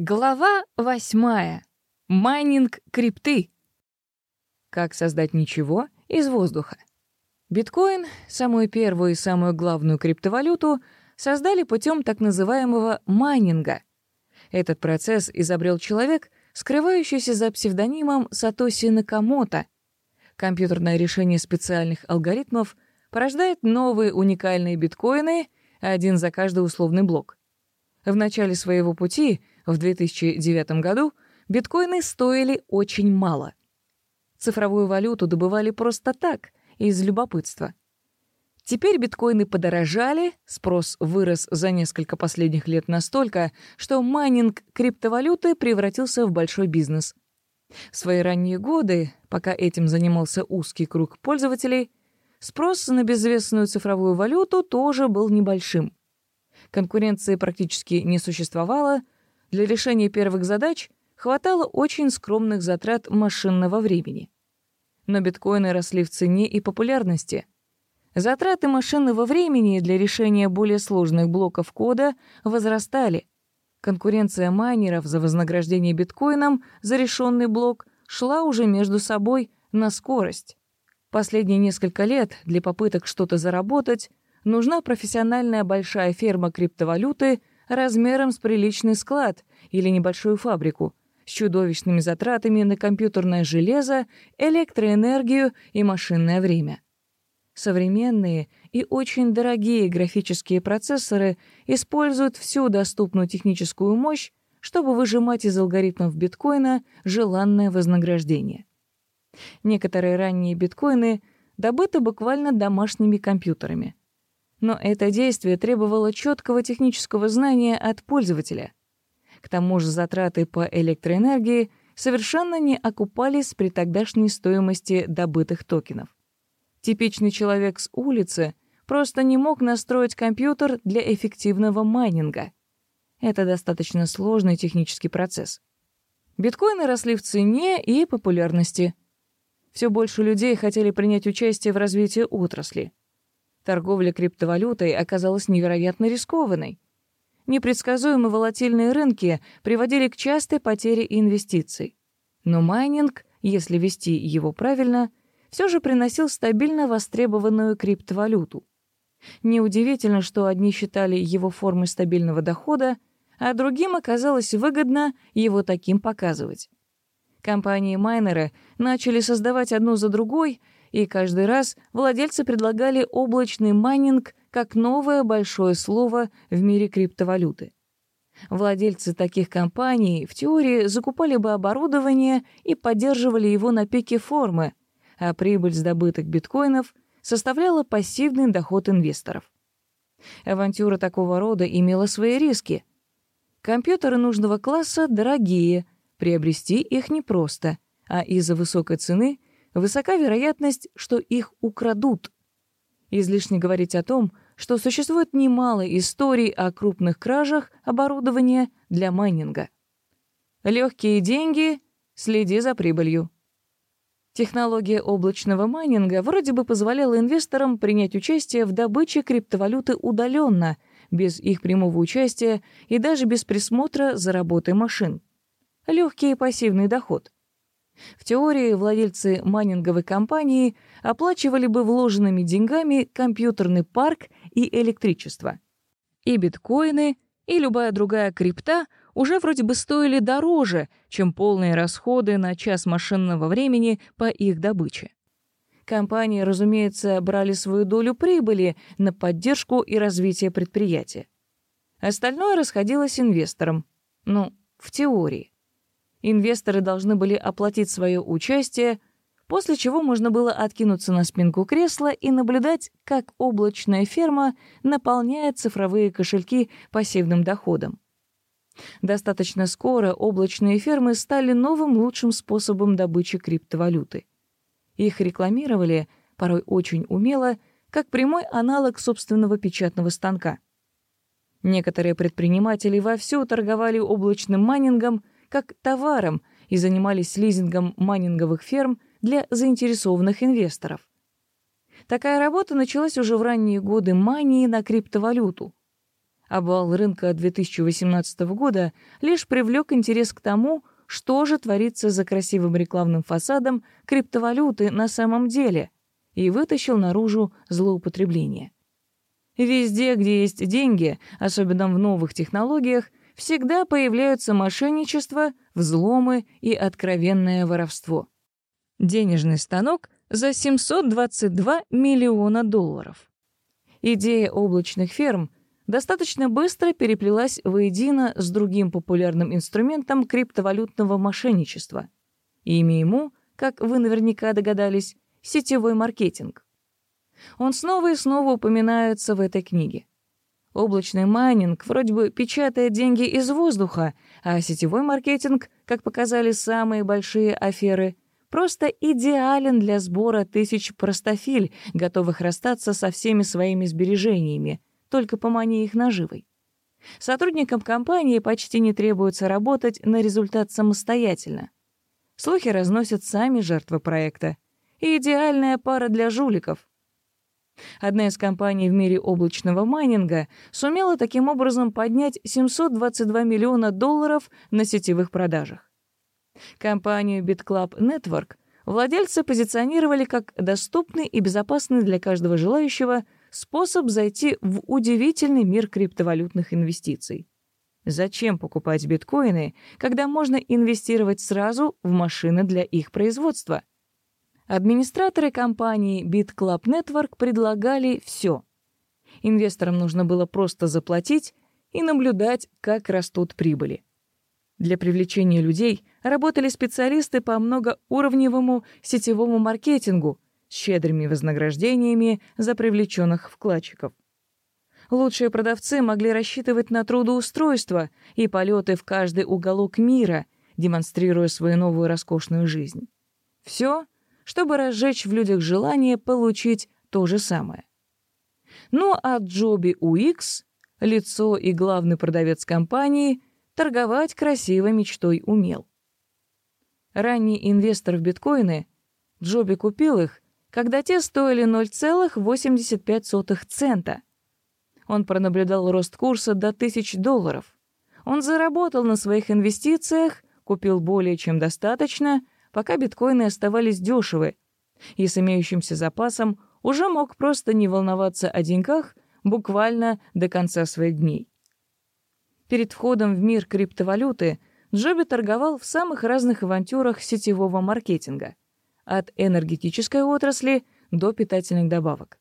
Глава восьмая. Майнинг крипты. Как создать ничего из воздуха? Биткоин, самую первую и самую главную криптовалюту, создали путем так называемого майнинга. Этот процесс изобрел человек, скрывающийся за псевдонимом Сатоси Накамото. Компьютерное решение специальных алгоритмов порождает новые уникальные биткоины, один за каждый условный блок. В начале своего пути — в 2009 году биткоины стоили очень мало. Цифровую валюту добывали просто так, из любопытства. Теперь биткоины подорожали, спрос вырос за несколько последних лет настолько, что майнинг криптовалюты превратился в большой бизнес. В свои ранние годы, пока этим занимался узкий круг пользователей, спрос на безвестную цифровую валюту тоже был небольшим. Конкуренции практически не существовало — для решения первых задач хватало очень скромных затрат машинного времени. Но биткоины росли в цене и популярности. Затраты машинного времени для решения более сложных блоков кода возрастали. Конкуренция майнеров за вознаграждение биткоином за решенный блок шла уже между собой на скорость. Последние несколько лет для попыток что-то заработать нужна профессиональная большая ферма криптовалюты размером с приличный склад или небольшую фабрику, с чудовищными затратами на компьютерное железо, электроэнергию и машинное время. Современные и очень дорогие графические процессоры используют всю доступную техническую мощь, чтобы выжимать из алгоритмов биткоина желанное вознаграждение. Некоторые ранние биткоины добыты буквально домашними компьютерами. Но это действие требовало четкого технического знания от пользователя. К тому же затраты по электроэнергии совершенно не окупались при тогдашней стоимости добытых токенов. Типичный человек с улицы просто не мог настроить компьютер для эффективного майнинга. Это достаточно сложный технический процесс. Биткоины росли в цене и популярности. Все больше людей хотели принять участие в развитии отрасли. Торговля криптовалютой оказалась невероятно рискованной. Непредсказуемо волатильные рынки приводили к частой потере инвестиций. Но майнинг, если вести его правильно, все же приносил стабильно востребованную криптовалюту. Неудивительно, что одни считали его формой стабильного дохода, а другим оказалось выгодно его таким показывать. Компании-майнеры начали создавать одну за другой — и каждый раз владельцы предлагали облачный майнинг как новое большое слово в мире криптовалюты. Владельцы таких компаний в теории закупали бы оборудование и поддерживали его на пике формы, а прибыль с добытых биткоинов составляла пассивный доход инвесторов. Авантюра такого рода имела свои риски. Компьютеры нужного класса дорогие, приобрести их непросто, а из-за высокой цены высока вероятность, что их украдут. Излишне говорить о том, что существует немало историй о крупных кражах оборудования для майнинга. Легкие деньги — следи за прибылью. Технология облачного майнинга вроде бы позволяла инвесторам принять участие в добыче криптовалюты удаленно, без их прямого участия и даже без присмотра за работой машин. Легкий пассивный доход — в теории владельцы майнинговой компании оплачивали бы вложенными деньгами компьютерный парк и электричество. И биткоины, и любая другая крипта уже вроде бы стоили дороже, чем полные расходы на час машинного времени по их добыче. Компании, разумеется, брали свою долю прибыли на поддержку и развитие предприятия. Остальное расходилось инвесторам. Ну, в теории. Инвесторы должны были оплатить свое участие, после чего можно было откинуться на спинку кресла и наблюдать, как облачная ферма наполняет цифровые кошельки пассивным доходом. Достаточно скоро облачные фермы стали новым лучшим способом добычи криптовалюты. Их рекламировали, порой очень умело, как прямой аналог собственного печатного станка. Некоторые предприниматели вовсю торговали облачным майнингом — как товаром и занимались лизингом майнинговых ферм для заинтересованных инвесторов. Такая работа началась уже в ранние годы мании на криптовалюту. Обвал рынка 2018 года лишь привлек интерес к тому, что же творится за красивым рекламным фасадом криптовалюты на самом деле, и вытащил наружу злоупотребление. Везде, где есть деньги, особенно в новых технологиях, всегда появляются мошенничество, взломы и откровенное воровство. Денежный станок за 722 миллиона долларов. Идея облачных ферм достаточно быстро переплелась воедино с другим популярным инструментом криптовалютного мошенничества. Имя ему, как вы наверняка догадались, сетевой маркетинг. Он снова и снова упоминается в этой книге. Облачный майнинг вроде бы печатает деньги из воздуха, а сетевой маркетинг, как показали самые большие аферы, просто идеален для сбора тысяч простофиль, готовых расстаться со всеми своими сбережениями, только помани их наживой. Сотрудникам компании почти не требуется работать на результат самостоятельно. Слухи разносят сами жертвы проекта. Идеальная пара для жуликов. Одна из компаний в мире облачного майнинга сумела таким образом поднять 722 миллиона долларов на сетевых продажах. Компанию BitClub Network владельцы позиционировали как доступный и безопасный для каждого желающего способ зайти в удивительный мир криптовалютных инвестиций. Зачем покупать биткоины, когда можно инвестировать сразу в машины для их производства? Администраторы компании BitClub Network предлагали все. Инвесторам нужно было просто заплатить и наблюдать, как растут прибыли. Для привлечения людей работали специалисты по многоуровневому сетевому маркетингу с щедрыми вознаграждениями за привлеченных вкладчиков. Лучшие продавцы могли рассчитывать на трудоустройство и полеты в каждый уголок мира, демонстрируя свою новую роскошную жизнь. Все — чтобы разжечь в людях желание получить то же самое. Ну а Джоби Уикс, лицо и главный продавец компании, торговать красивой мечтой умел. Ранний инвестор в биткоины, Джоби купил их, когда те стоили 0,85 цента. Он пронаблюдал рост курса до 1000 долларов. Он заработал на своих инвестициях, купил более чем достаточно — пока биткоины оставались дешевы, и с имеющимся запасом уже мог просто не волноваться о деньгах буквально до конца своих дней. Перед входом в мир криптовалюты Джоби торговал в самых разных авантюрах сетевого маркетинга, от энергетической отрасли до питательных добавок.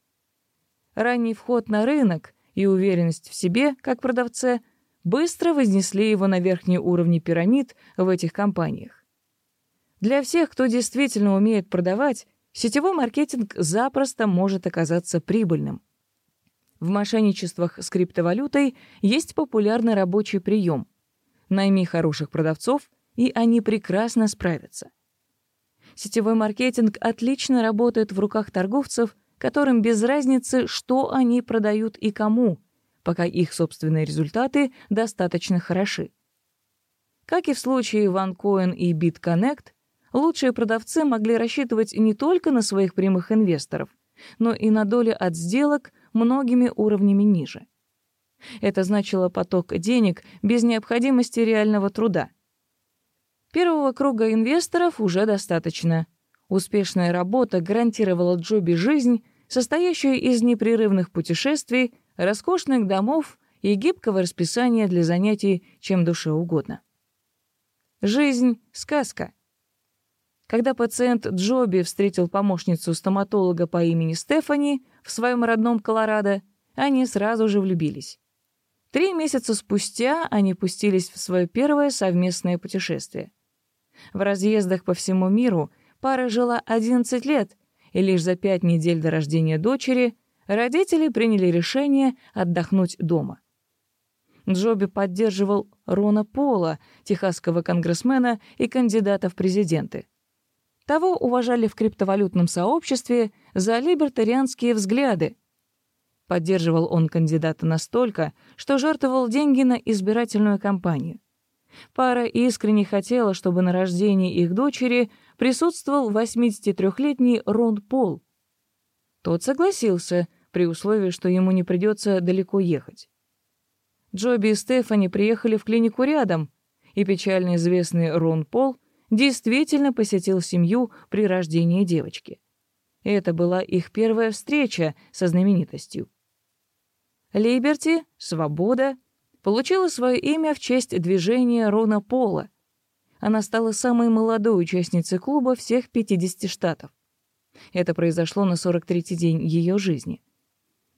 Ранний вход на рынок и уверенность в себе, как продавце, быстро вознесли его на верхние уровни пирамид в этих компаниях. Для всех, кто действительно умеет продавать, сетевой маркетинг запросто может оказаться прибыльным. В мошенничествах с криптовалютой есть популярный рабочий прием. Найми хороших продавцов, и они прекрасно справятся. Сетевой маркетинг отлично работает в руках торговцев, которым без разницы, что они продают и кому, пока их собственные результаты достаточно хороши. Как и в случае OneCoin и BitConnect, лучшие продавцы могли рассчитывать не только на своих прямых инвесторов, но и на доли от сделок многими уровнями ниже. Это значило поток денег без необходимости реального труда. Первого круга инвесторов уже достаточно. Успешная работа гарантировала Джоби жизнь, состоящую из непрерывных путешествий, роскошных домов и гибкого расписания для занятий чем душе угодно. Жизнь — сказка. Когда пациент Джоби встретил помощницу стоматолога по имени Стефани в своем родном Колорадо, они сразу же влюбились. Три месяца спустя они пустились в свое первое совместное путешествие. В разъездах по всему миру пара жила 11 лет, и лишь за пять недель до рождения дочери родители приняли решение отдохнуть дома. Джоби поддерживал Рона Пола, техасского конгрессмена и кандидата в президенты. Того уважали в криптовалютном сообществе за либертарианские взгляды. Поддерживал он кандидата настолько, что жертвовал деньги на избирательную кампанию. Пара искренне хотела, чтобы на рождении их дочери присутствовал 83-летний Рон Пол. Тот согласился, при условии, что ему не придется далеко ехать. Джоби и Стефани приехали в клинику рядом, и печально известный Рон Пол действительно посетил семью при рождении девочки. Это была их первая встреча со знаменитостью. Либерти, свобода, получила свое имя в честь движения Рона Пола. Она стала самой молодой участницей клуба всех 50 штатов. Это произошло на 43-й день ее жизни.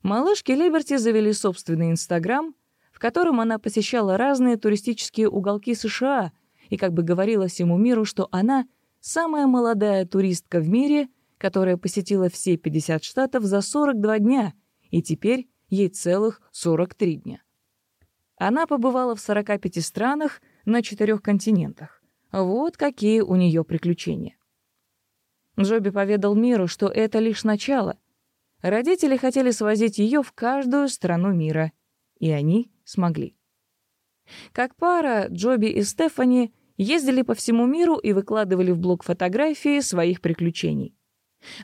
Малышки Либерти завели собственный Инстаграм, в котором она посещала разные туристические уголки США и как бы говорила всему миру, что она самая молодая туристка в мире, которая посетила все 50 штатов за 42 дня, и теперь ей целых 43 дня. Она побывала в 45 странах на четырех континентах. Вот какие у нее приключения. Джоби поведал миру, что это лишь начало. Родители хотели свозить ее в каждую страну мира, и они смогли. Как пара, Джоби и Стефани ездили по всему миру и выкладывали в блог фотографии своих приключений.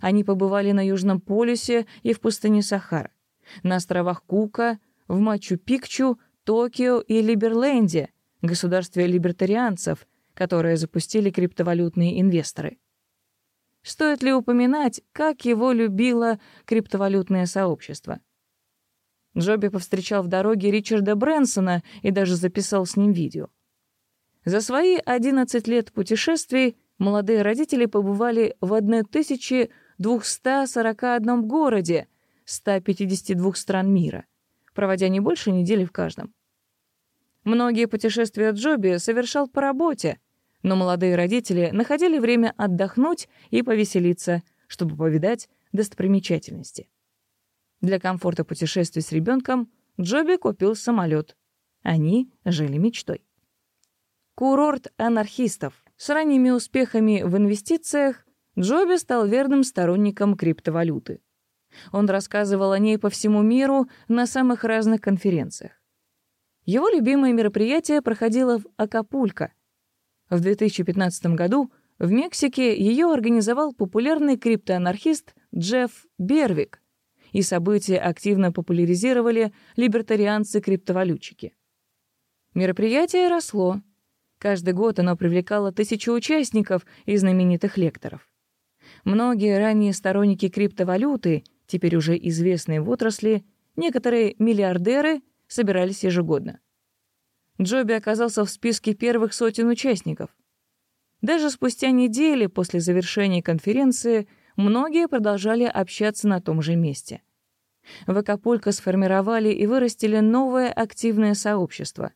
Они побывали на Южном полюсе и в пустыне Сахара, на островах Кука, в Мачу-Пикчу, Токио и Либерленде, государстве либертарианцев, которое запустили криптовалютные инвесторы. Стоит ли упоминать, как его любило криптовалютное сообщество? Джоби повстречал в дороге Ричарда Брэнсона и даже записал с ним видео. За свои 11 лет путешествий молодые родители побывали в 1241 городе 152 стран мира — проводя не больше недели в каждом. Многие путешествия Джоби совершал по работе, но молодые родители находили время отдохнуть и повеселиться, чтобы повидать достопримечательности. Для комфорта путешествий с ребенком Джоби купил самолет. Они жили мечтой. Курорт анархистов. С ранними успехами в инвестициях Джоби стал верным сторонником криптовалюты. Он рассказывал о ней по всему миру на самых разных конференциях. Его любимое мероприятие проходило в Акапулько. В 2015 году в Мексике ее организовал популярный криптоанархист Джефф Бервик, и события активно популяризировали либертарианцы-криптовалютчики. Мероприятие росло. Каждый год оно привлекало тысячу участников и знаменитых лекторов. Многие ранние сторонники криптовалюты теперь уже известные в отрасли, некоторые миллиардеры собирались ежегодно. Джоби оказался в списке первых сотен участников. Даже спустя недели после завершения конференции многие продолжали общаться на том же месте. В Акапулько сформировали и вырастили новое активное сообщество.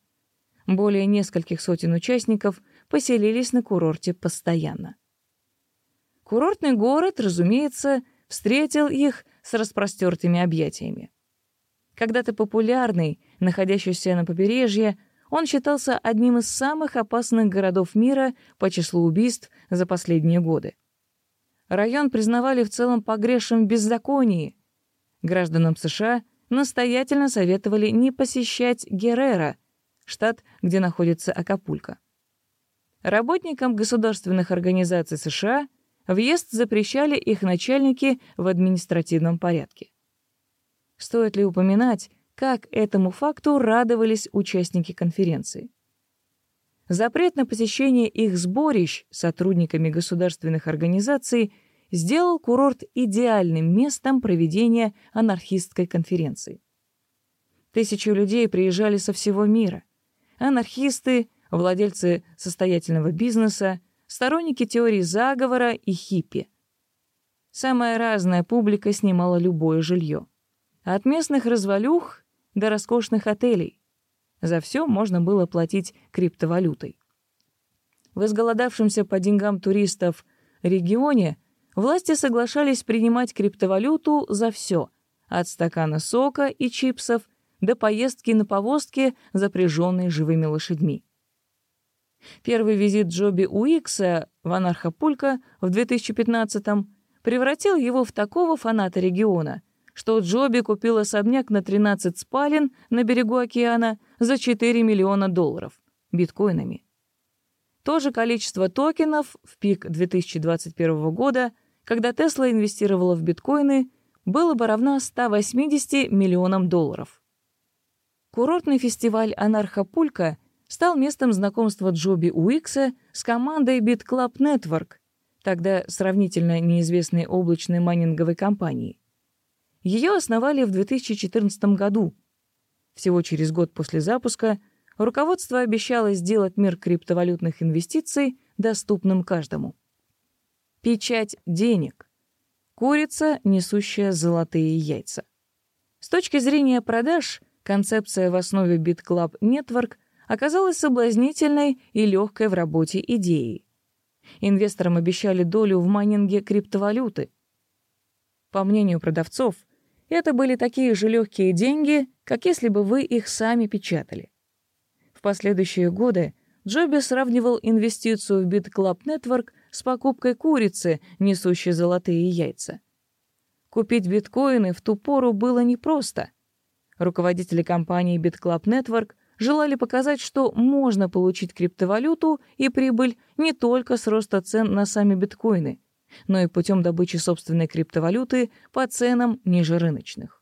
Более нескольких сотен участников поселились на курорте постоянно. Курортный город, разумеется, встретил их с распростертыми объятиями. Когда-то популярный, находящийся на побережье, он считался одним из самых опасных городов мира по числу убийств за последние годы. Район признавали в целом погрешным в беззаконии. Гражданам США настоятельно советовали не посещать Геррера, штат, где находится Акапулько. Работникам государственных организаций США — Въезд запрещали их начальники в административном порядке. Стоит ли упоминать, как этому факту радовались участники конференции? Запрет на посещение их сборищ сотрудниками государственных организаций сделал курорт идеальным местом проведения анархистской конференции. Тысячи людей приезжали со всего мира. Анархисты, владельцы состоятельного бизнеса, сторонники теории заговора и хиппи. Самая разная публика снимала любое жилье. От местных развалюх до роскошных отелей. За все можно было платить криптовалютой. В изголодавшемся по деньгам туристов регионе власти соглашались принимать криптовалюту за все, от стакана сока и чипсов до поездки на повозке, запряженной живыми лошадьми. Первый визит Джоби Уикса в Анархапулько в 2015-м превратил его в такого фаната региона, что Джоби купил особняк на 13 спален на берегу океана за 4 миллиона долларов биткоинами. То же количество токенов в пик 2021 года, когда Тесла инвестировала в биткоины, было бы равно 180 миллионам долларов. Курортный фестиваль «Анархопулька» стал местом знакомства Джоби Уикса с командой Beat Club Network, тогда сравнительно неизвестной облачной майнинговой компании. Ее основали в 2014 году. Всего через год после запуска руководство обещало сделать мир криптовалютных инвестиций доступным каждому. Печать денег. Курица, несущая золотые яйца. С точки зрения продаж, концепция в основе BitClub Network оказалась соблазнительной и легкой в работе идеей. Инвесторам обещали долю в майнинге криптовалюты. По мнению продавцов, это были такие же легкие деньги, как если бы вы их сами печатали. В последующие годы Джоби сравнивал инвестицию в BitClub Network с покупкой курицы, несущей золотые яйца. Купить биткоины в ту пору было непросто. Руководители компании BitClub Network желали показать, что можно получить криптовалюту и прибыль не только с роста цен на сами биткоины — но и путем добычи собственной криптовалюты по ценам ниже рыночных.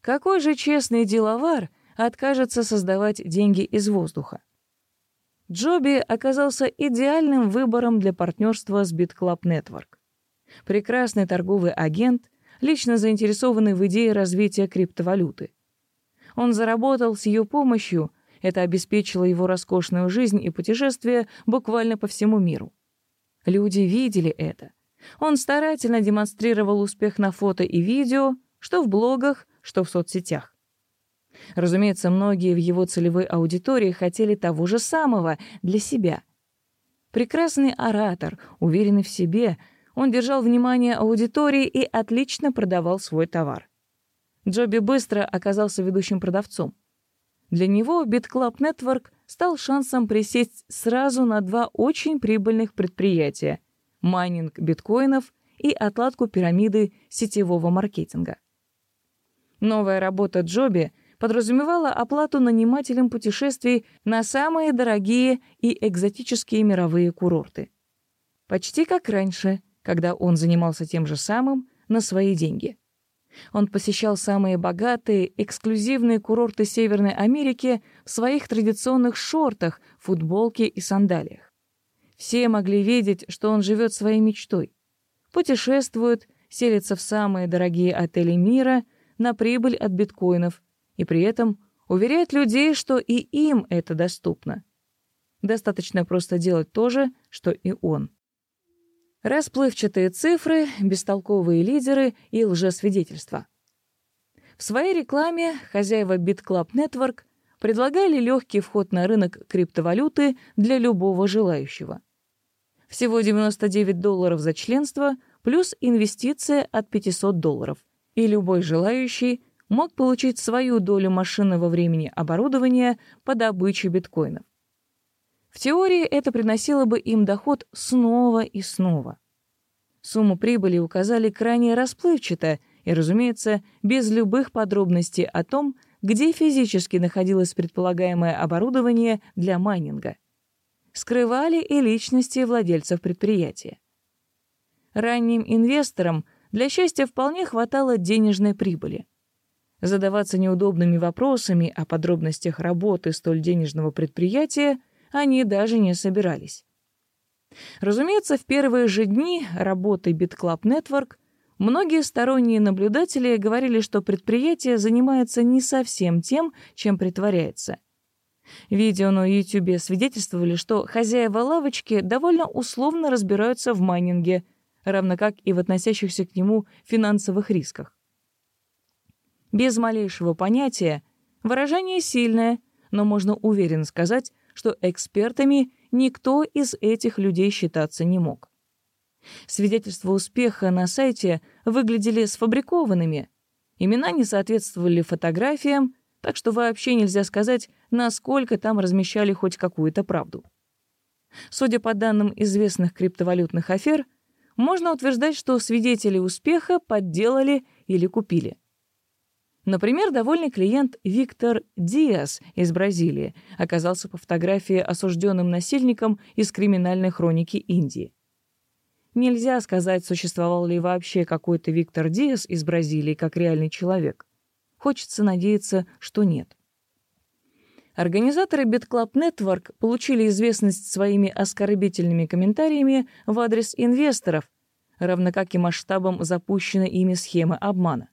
Какой же честный деловар откажется создавать деньги из воздуха? Джоби оказался идеальным выбором для партнерства с BitClub Network. Прекрасный торговый агент, лично заинтересованный в идее развития криптовалюты. Он заработал с ее помощью, это обеспечило его роскошную жизнь и путешествия буквально по всему миру. Люди видели это. Он старательно демонстрировал успех на фото и видео, что в блогах, что в соцсетях. Разумеется, многие в его целевой аудитории хотели того же самого для себя. Прекрасный оратор, уверенный в себе, он держал внимание аудитории и отлично продавал свой товар. Джоби быстро оказался ведущим продавцом. Для него BitClub Network стал шансом присесть сразу на два очень прибыльных предприятия — майнинг биткоинов и отладку пирамиды сетевого маркетинга. Новая работа Джоби подразумевала оплату нанимателям путешествий на самые дорогие и экзотические мировые курорты. Почти как раньше, когда он занимался тем же самым на свои деньги. Он посещал самые богатые, эксклюзивные курорты Северной Америки в своих традиционных шортах, футболке и сандалиях. Все могли видеть, что он живет своей мечтой. Путешествует, селится в самые дорогие отели мира на прибыль от биткоинов и при этом уверяет людей, что и им это доступно. Достаточно просто делать то же, что и он. Расплывчатые цифры, бестолковые лидеры и лжесвидетельства. В своей рекламе хозяева BitClub Network предлагали легкий вход на рынок криптовалюты для любого желающего. Всего 99 долларов за членство плюс инвестиция от 500 долларов, и любой желающий мог получить свою долю машинного времени оборудования по добыче биткоинов. В теории это приносило бы им доход снова и снова. Сумму прибыли указали крайне расплывчато и, разумеется, без любых подробностей о том, где физически находилось предполагаемое оборудование для майнинга. Скрывали и личности владельцев предприятия. Ранним инвесторам для счастья вполне хватало денежной прибыли. Задаваться неудобными вопросами о подробностях работы столь денежного предприятия они даже не собирались. Разумеется, в первые же дни работы BitClub Network многие сторонние наблюдатели говорили, что предприятие занимается не совсем тем, чем притворяется. Видео на YouTube свидетельствовали, что хозяева лавочки довольно условно разбираются в майнинге, равно как и в относящихся к нему финансовых рисках. Без малейшего понятия, выражение сильное, но можно уверенно сказать, что экспертами никто из этих людей считаться не мог. Свидетельства успеха на сайте выглядели сфабрикованными, имена не соответствовали фотографиям, так что вообще нельзя сказать, насколько там размещали хоть какую-то правду. Судя по данным известных криптовалютных афер, можно утверждать, что свидетели успеха подделали или купили. Например, довольный клиент Виктор Диас из Бразилии оказался по фотографии осужденным насильником из криминальной хроники Индии. Нельзя сказать, существовал ли вообще какой-то Виктор Диас из Бразилии как реальный человек. Хочется надеяться, что нет. Организаторы BitClub Network получили известность своими оскорбительными комментариями в адрес инвесторов, равно как и масштабом запущенной ими схемы обмана.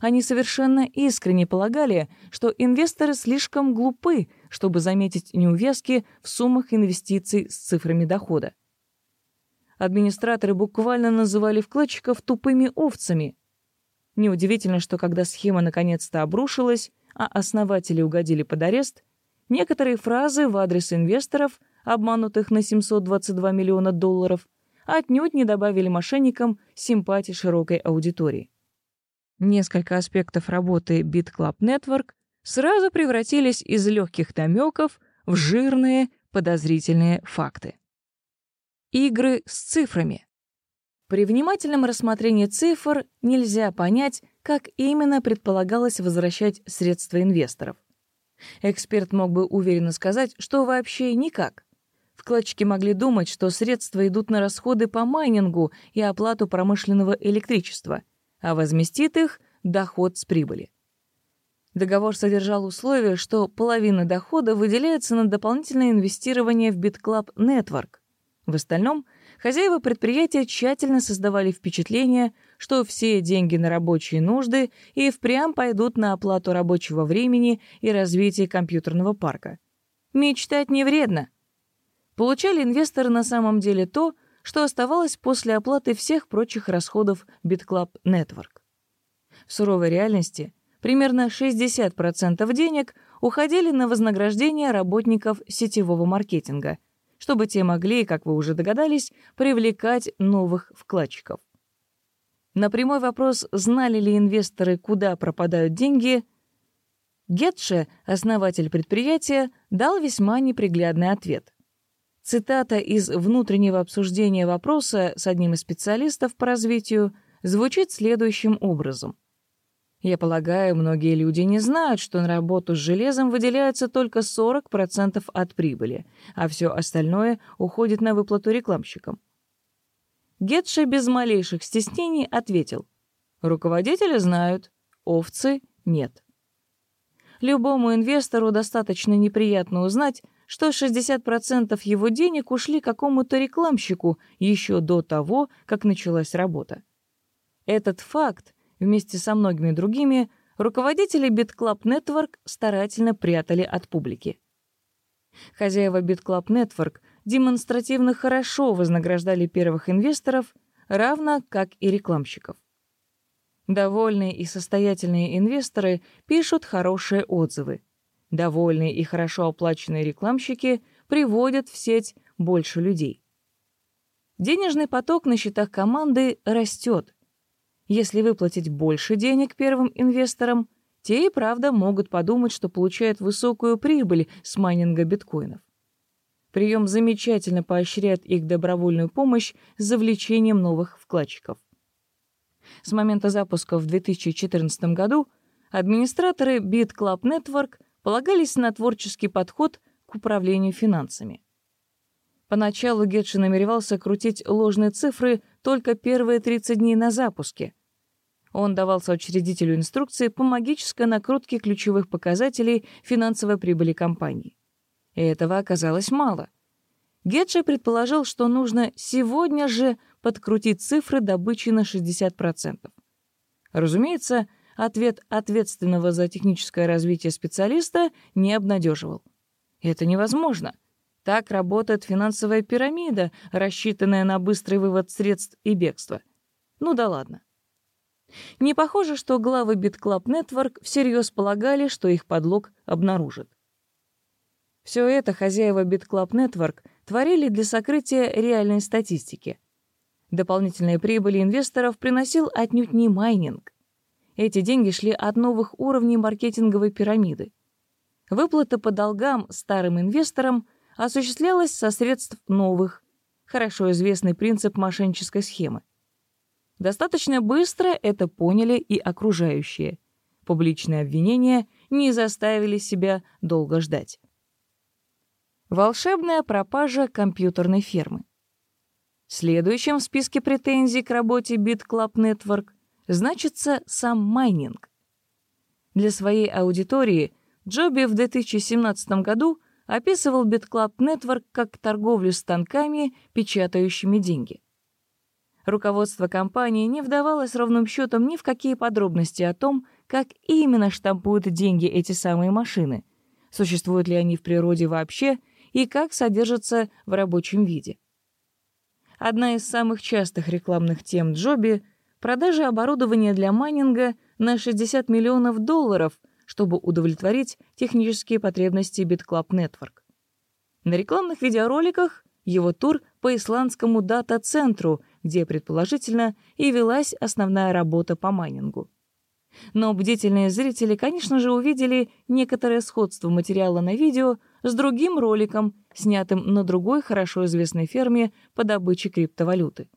Они совершенно искренне полагали, что инвесторы слишком глупы, чтобы заметить неувязки в суммах инвестиций с цифрами дохода. Администраторы буквально называли вкладчиков тупыми овцами. Неудивительно, что когда схема наконец-то обрушилась, а основатели угодили под арест, некоторые фразы в адрес инвесторов, обманутых на 722 миллиона долларов, отнюдь не добавили мошенникам симпатии широкой аудитории. Несколько аспектов работы BitClub Network сразу превратились из легких намеков в жирные подозрительные факты. Игры с цифрами. При внимательном рассмотрении цифр нельзя понять, как именно предполагалось возвращать средства инвесторов. Эксперт мог бы уверенно сказать, что вообще никак. Вкладчики могли думать, что средства идут на расходы по майнингу и оплату промышленного электричества, а возместит их доход с прибыли. Договор содержал условие, что половина дохода выделяется на дополнительное инвестирование в BitClub Network. В остальном — Хозяева предприятия тщательно создавали впечатление, что все деньги на рабочие нужды и впрямь пойдут на оплату рабочего времени и развитие компьютерного парка. Мечтать не вредно. Получали инвесторы на самом деле то, что оставалось после оплаты всех прочих расходов BitClub Network. В суровой реальности примерно 60% денег уходили на вознаграждение работников сетевого маркетинга — чтобы те могли, как вы уже догадались, привлекать новых вкладчиков. На прямой вопрос, знали ли инвесторы, куда пропадают деньги, Гетше, основатель предприятия, дал весьма неприглядный ответ. Цитата из внутреннего обсуждения вопроса с одним из специалистов по развитию звучит следующим образом. Я полагаю, многие люди не знают, что на работу с железом выделяется только 40% от прибыли, а все остальное уходит на выплату рекламщикам. Гетше без малейших стеснений ответил. Руководители знают, овцы нет. Любому инвестору достаточно неприятно узнать, что 60% его денег ушли какому-то рекламщику еще до того, как началась работа. Этот факт Вместе со многими другими руководители BitClub Network старательно прятали от публики. Хозяева BitClub Network демонстративно хорошо вознаграждали первых инвесторов, равно как и рекламщиков. Довольные и состоятельные инвесторы пишут хорошие отзывы. Довольные и хорошо оплаченные рекламщики приводят в сеть больше людей. Денежный поток на счетах команды растет, если выплатить больше денег первым инвесторам, те и правда могут подумать, что получают высокую прибыль с майнинга биткоинов. Прием замечательно поощряет их добровольную помощь с завлечением новых вкладчиков. С момента запуска в 2014 году администраторы BitClub Network полагались на творческий подход к управлению финансами. Поначалу Гетши намеревался крутить ложные цифры только первые 30 дней на запуске — он давал соучредителю инструкции по магической накрутке ключевых показателей финансовой прибыли компании. И этого оказалось мало. Гетче предположил, что нужно сегодня же подкрутить цифры добычи на 60%. Разумеется, ответ ответственного за техническое развитие специалиста не обнадеживал. Это невозможно. Так работает финансовая пирамида, рассчитанная на быстрый вывод средств и бегство. Ну да ладно. Не похоже, что главы BitClub Network всерьез полагали, что их подлог обнаружат. Все это хозяева BitClub Network творили для сокрытия реальной статистики. Дополнительные прибыли инвесторов приносил отнюдь не майнинг. Эти деньги шли от новых уровней маркетинговой пирамиды. Выплата по долгам старым инвесторам осуществлялась со средств новых, хорошо известный принцип мошеннической схемы. Достаточно быстро это поняли и окружающие. Публичные обвинения не заставили себя долго ждать. Волшебная пропажа компьютерной фермы. Следующим в списке претензий к работе BitClub Network значится сам майнинг. Для своей аудитории Джоби в 2017 году описывал BitClub Network как торговлю станками, печатающими деньги. Руководство компании не вдавалось ровным счетом ни в какие подробности о том, как именно штампуют деньги эти самые машины, существуют ли они в природе вообще и как содержатся в рабочем виде. Одна из самых частых рекламных тем Джоби — продажа оборудования для майнинга на 60 миллионов долларов, чтобы удовлетворить технические потребности BitClub Network. На рекламных видеороликах его тур по исландскому дата-центру, где, предположительно, и велась основная работа по майнингу. Но бдительные зрители, конечно же, увидели некоторое сходство материала на видео с другим роликом, снятым на другой хорошо известной ферме по добыче криптовалюты.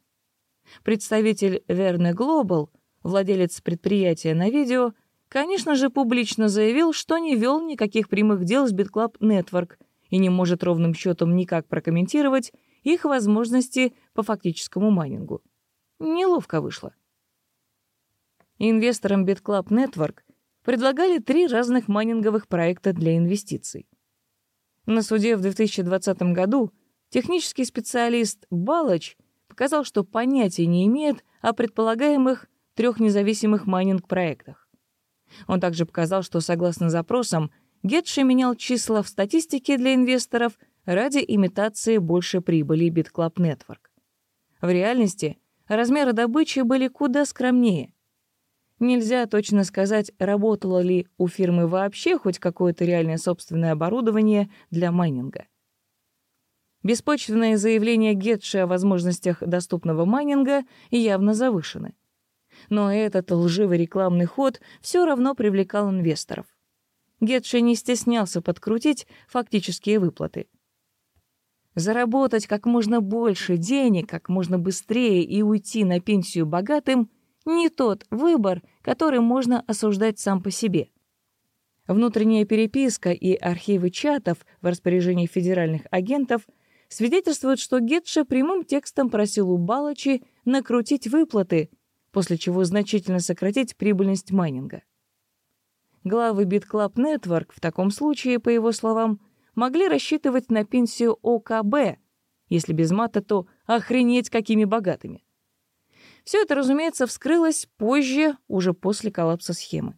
Представитель Verne Global, владелец предприятия на видео, конечно же, публично заявил, что не вел никаких прямых дел с BitClub Network и не может ровным счетом никак прокомментировать их возможности по фактическому майнингу. Неловко вышло. Инвесторам BitClub Network предлагали три разных майнинговых проекта для инвестиций. На суде в 2020 году технический специалист Балач показал, что понятия не имеет о предполагаемых трех независимых майнинг-проектах. Он также показал, что согласно запросам, Гетши менял числа в статистике для инвесторов ради имитации большей прибыли BitClub Network. В реальности размеры добычи были куда скромнее. Нельзя точно сказать, работало ли у фирмы вообще хоть какое-то реальное собственное оборудование для майнинга. Беспочвенные заявления Гетши о возможностях доступного майнинга явно завышены. Но этот лживый рекламный ход все равно привлекал инвесторов. Гетши не стеснялся подкрутить фактические выплаты. Заработать как можно больше денег, как можно быстрее и уйти на пенсию богатым не тот выбор, который можно осуждать сам по себе. Внутренняя переписка и архивы чатов в распоряжении федеральных агентов свидетельствуют, что Гетша прямым текстом просил у Балачи накрутить выплаты, после чего значительно сократить прибыльность майнинга. Главы BitClub Network в таком случае, по его словам, могли рассчитывать на пенсию ОКБ, если без мата, то охренеть какими богатыми. Все это, разумеется, вскрылось позже, уже после коллапса схемы.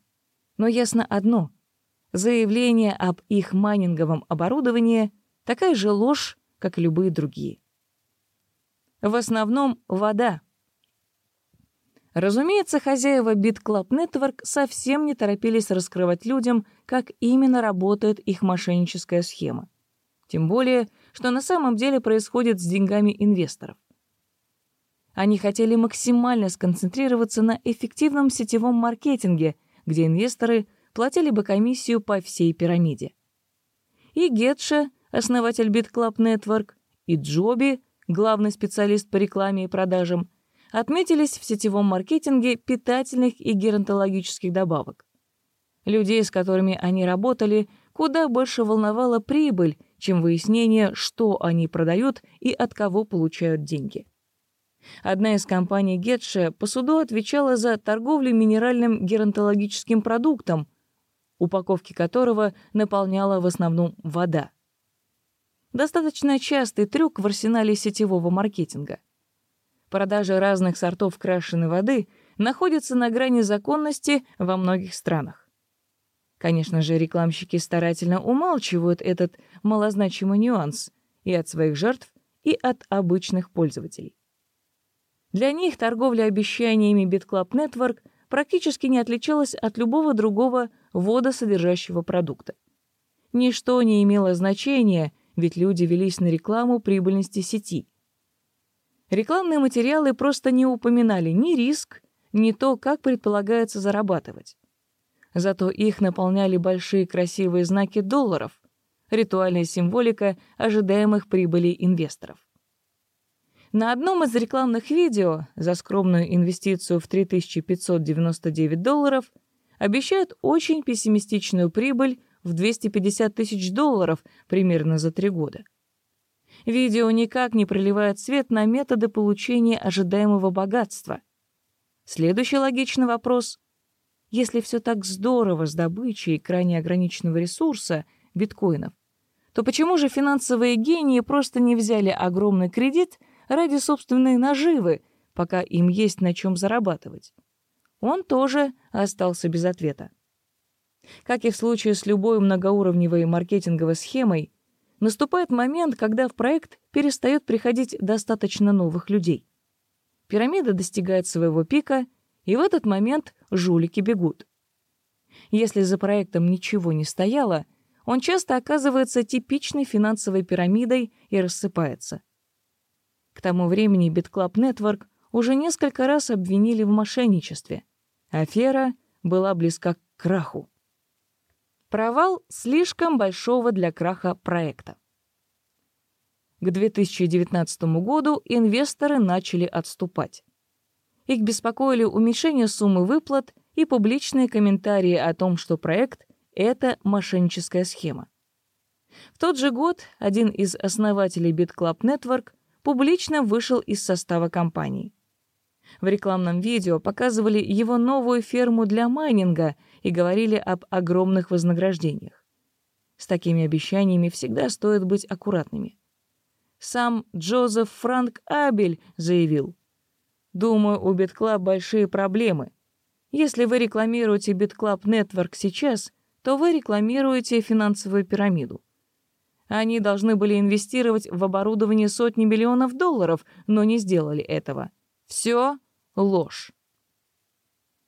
Но ясно одно — заявление об их майнинговом оборудовании — такая же ложь, как и любые другие. В основном вода. Разумеется, хозяева BitClub Network совсем не торопились раскрывать людям, как именно работает их мошенническая схема. Тем более, что на самом деле происходит с деньгами инвесторов. Они хотели максимально сконцентрироваться на эффективном сетевом маркетинге, где инвесторы платили бы комиссию по всей пирамиде. И Гетша, основатель BitClub Network, и Джоби, главный специалист по рекламе и продажам, отметились в сетевом маркетинге питательных и геронтологических добавок. Людей, с которыми они работали, куда больше волновала прибыль, чем выяснение, что они продают и от кого получают деньги. Одна из компаний Гетше по суду отвечала за торговлю минеральным геронтологическим продуктом, упаковки которого наполняла в основном вода. Достаточно частый трюк в арсенале сетевого маркетинга. Продажа разных сортов крашеной воды находится на грани законности во многих странах. Конечно же, рекламщики старательно умалчивают этот малозначимый нюанс и от своих жертв, и от обычных пользователей. Для них торговля обещаниями BitClub Network практически не отличалась от любого другого водосодержащего продукта. Ничто не имело значения, ведь люди велись на рекламу прибыльности сети. Рекламные материалы просто не упоминали ни риск, ни то, как предполагается зарабатывать. Зато их наполняли большие красивые знаки долларов, ритуальная символика ожидаемых прибылей инвесторов. На одном из рекламных видео за скромную инвестицию в 3599 долларов обещают очень пессимистичную прибыль в 250 тысяч долларов примерно за три года. Видео никак не проливает свет на методы получения ожидаемого богатства. Следующий логичный вопрос — если все так здорово с добычей крайне ограниченного ресурса биткоинов, то почему же финансовые гении просто не взяли огромный кредит ради собственной наживы, пока им есть на чем зарабатывать? Он тоже остался без ответа. Как и в случае с любой многоуровневой маркетинговой схемой, наступает момент, когда в проект перестает приходить достаточно новых людей. Пирамида достигает своего пика, и в этот момент жулики бегут. Если за проектом ничего не стояло, он часто оказывается типичной финансовой пирамидой и рассыпается. К тому времени BitClub Network уже несколько раз обвинили в мошенничестве. Афера была близка к краху. Провал слишком большого для краха проекта. К 2019 году инвесторы начали отступать. Их беспокоили уменьшение суммы выплат и публичные комментарии о том, что проект — это мошенническая схема. В тот же год один из основателей BitClub Network публично вышел из состава компании. В рекламном видео показывали его новую ферму для майнинга и говорили об огромных вознаграждениях. С такими обещаниями всегда стоит быть аккуратными. Сам Джозеф Франк Абель заявил, «Думаю, у BitClub большие проблемы. Если вы рекламируете BitClub Network сейчас, то вы рекламируете финансовую пирамиду. Они должны были инвестировать в оборудование сотни миллионов долларов, но не сделали этого. Все ложь.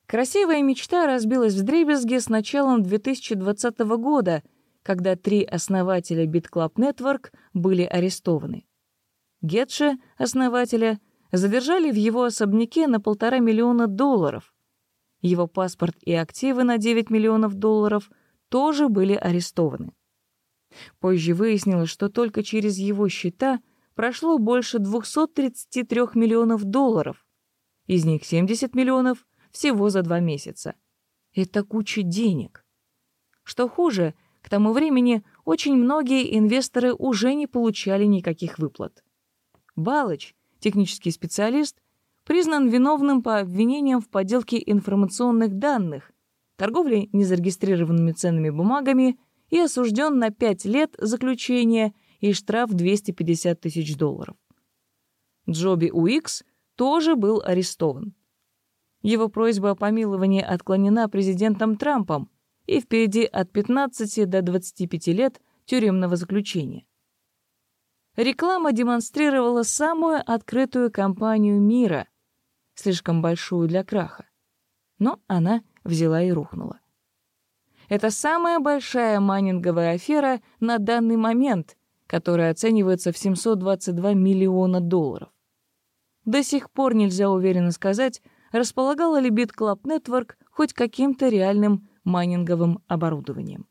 Красивая мечта разбилась в дребезги с началом 2020 года, когда три основателя BitClub Network были арестованы. Гетше, основателя, задержали в его особняке на полтора миллиона долларов. Его паспорт и активы на 9 миллионов долларов тоже были арестованы. Позже выяснилось, что только через его счета прошло больше 233 миллионов долларов. Из них 70 миллионов всего за два месяца. Это куча денег. Что хуже, к тому времени очень многие инвесторы уже не получали никаких выплат. Балыч, технический специалист, признан виновным по обвинениям в подделке информационных данных, торговле незарегистрированными ценными бумагами и осужден на 5 лет заключения и штраф 250 тысяч долларов. Джоби Уикс тоже был арестован. Его просьба о помиловании отклонена президентом Трампом и впереди от 15 до 25 лет тюремного заключения. Реклама демонстрировала самую открытую кампанию мира, слишком большую для краха. Но она взяла и рухнула. Это самая большая майнинговая афера на данный момент, которая оценивается в 722 миллиона долларов. До сих пор нельзя уверенно сказать, располагала ли BitClub Network хоть каким-то реальным майнинговым оборудованием.